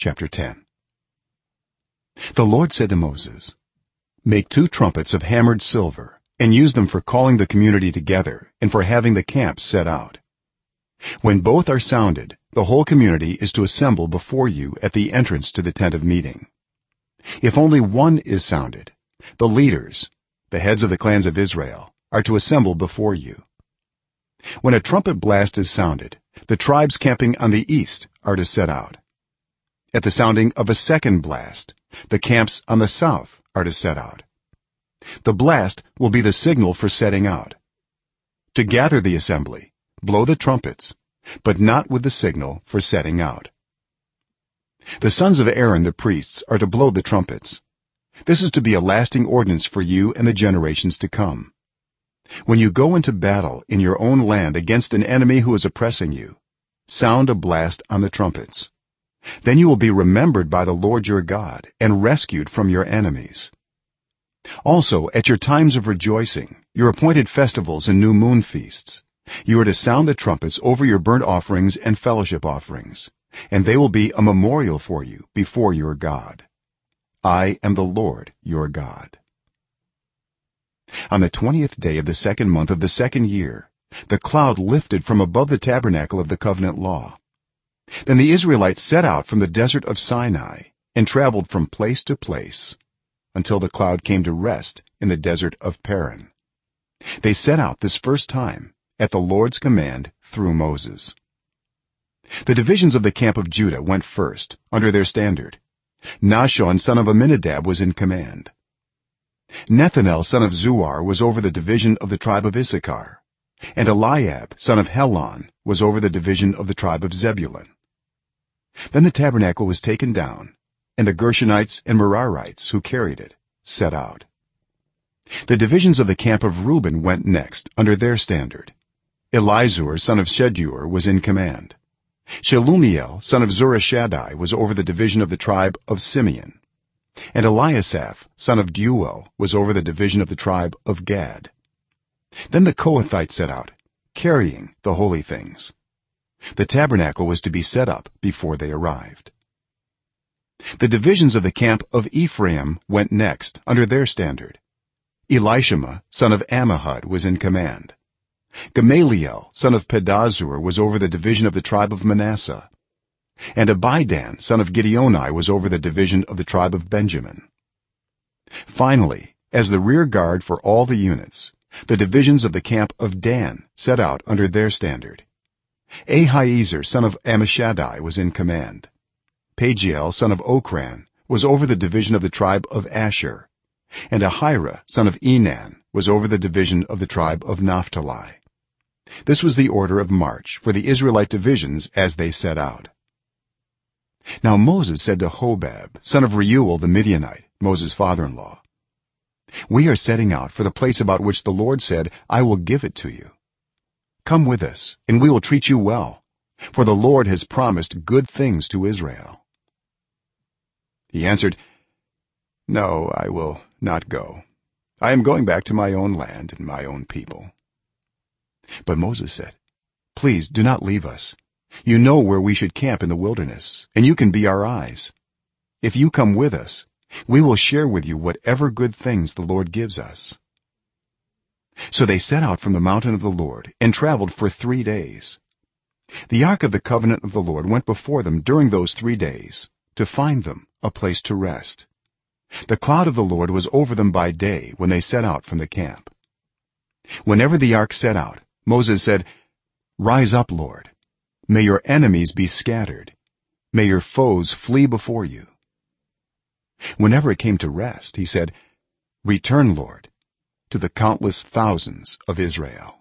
chapter 10 the lord said to moses make two trumpets of hammered silver and use them for calling the community together and for having the camp set out. When both are sounded the whole community is to assemble before you at the entrance to the tent of meeting. If only one is sounded the leaders the heads of the clans of israel are to assemble before you. When a trumpet blast is sounded the tribes camping on the east are to set out at the sounding of a second blast. The camps on the south are to set out. The blast will be the signal for setting out. To gather the assembly blow the trumpets but not with the signal for setting out. The sons of aaron the priests are to blow the trumpets. This is to be a lasting ordinance for you and the generations to come. When you go into battle in your own land against an enemy who is oppressing you sound a blast on the trumpets then you will be remembered by the lord your god and rescued from your enemies. Also at your times of rejoicing your appointed festivals and new moon feasts you are to sound the trumpets over your burnt offerings and fellowship offerings and they will be a memorial for you before your god. I am the lord your god. On the 20th day of the second month of the second year the cloud lifted from above the tabernacle of the covenant law then the israelites set out from the desert of sinai and traveled from place to place until the cloud came to rest in the desert of paran. They set out this first time at the lord's command through moses. The divisions of the camp of judah went first under their standard. Nahshon son of amminadab was in command. Nethanel son of zuar was over the division of the tribe of issachar. And eliab son of helon was over the division of the tribe of zebulun then the tabernacle was taken down and the gershonites and merarites who carried it set out. The divisions of the camp of reuben went next under their standard. Elizur son of shedeur was in command. Shelumiel son of zurishaddai was over the division of the tribe of simeon. And eliasaph son of deuel was over the division of the tribe of gad. Then the kohathites set out carrying the holy things the tabernacle was to be set up before they arrived. The divisions of the camp of ephraim went next under their standard. Elishama son of ammihud was in command. Gamaliel son of pedahzur was over the division of the tribe of manasseh. And abidan son of gideoni was over the division of the tribe of benjamin. Finally as the rear guard for all the units the divisions of the camp of dan set out under their standard ahiezer son of ammishaddai was in command. Pagiel son of okran was over the division of the tribe of asher. And ahira son of enan was over the division of the tribe of naphtali. This was the order of march for the israelite divisions as they set out. Now moses said to hobab son of reuel the midianite moses father-in-law we are setting out for the place about which the lord said i will give it to you come with us and we will treat you well for the lord has promised good things to israel. He answered no i will not go. I am going back to my own land and my own people. But moses said please do not leave us. You know where we should camp in the wilderness and you can be our eyes. If you come with us we will share with you whatever good things the lord gives us so they set out from the mountain of the lord and traveled for 3 days. The ark of the covenant of the lord went before them during those 3 days to find them a place to rest. The cloud of the lord was over them by day when they set out from the camp. Whenever the ark set out moses said rise up lord. May your enemies be scattered. May your foes flee before you. Whenever it came to rest he said return lord to the countless thousands of israel